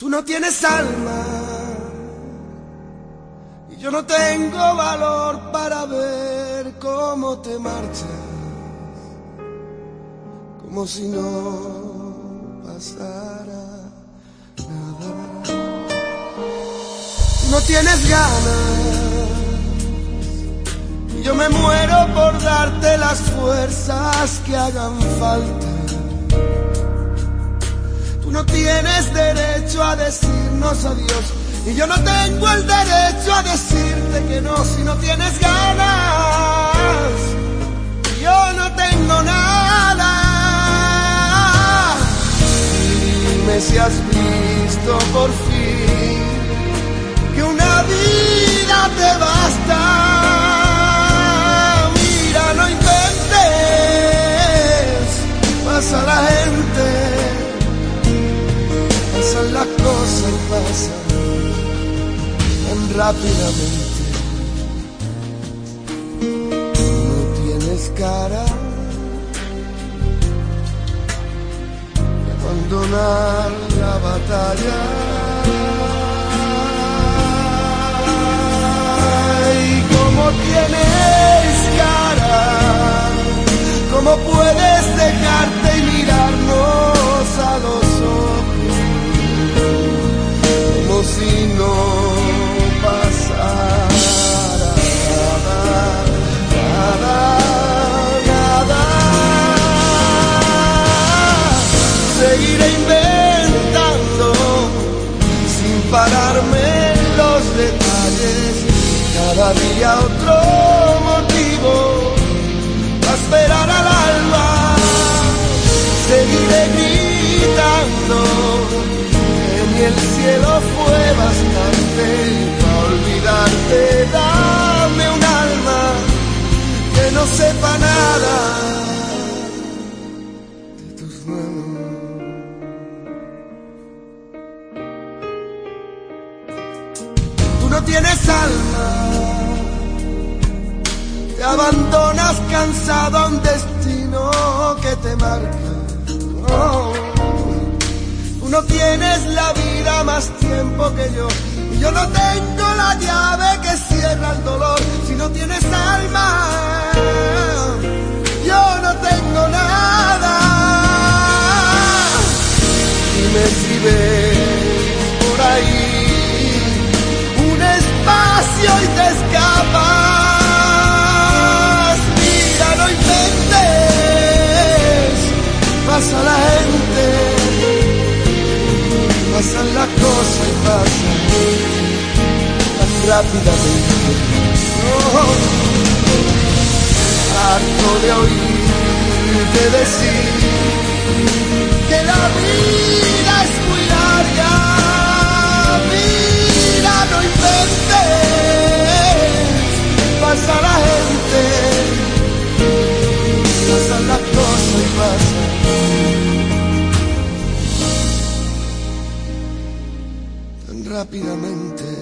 Tú no tienes alma y yo no tengo valor para ver cómo te marchas, como si no pasara nada. Tú no tienes ganas y yo me muero por darte las fuerzas que hagan falta. Tú no tienes derecho a decirnos adiós. Y yo no tengo el derecho a decirte que no si no tienes ganas. Yo no tengo nada. Dime si has visto por fin que una vida te basta. Las cosas pasan rápidamente. No tienes cara de abandonar la batalla. Pararme en los detalles, cada día tienes alma, te abandonas cansado a un destino que te marca. Oh no tienes la vida más tiempo que yo. Y yo no tengo la llave que cierra el dolor. Si no tienes alma, yo no tengo nada. Dime si ves y te escapas. Mira, no inventes, pasa la gente pasan las cosas y pasan tan rápidamente. Oh, harto de oírte decir que la vida rápidamente.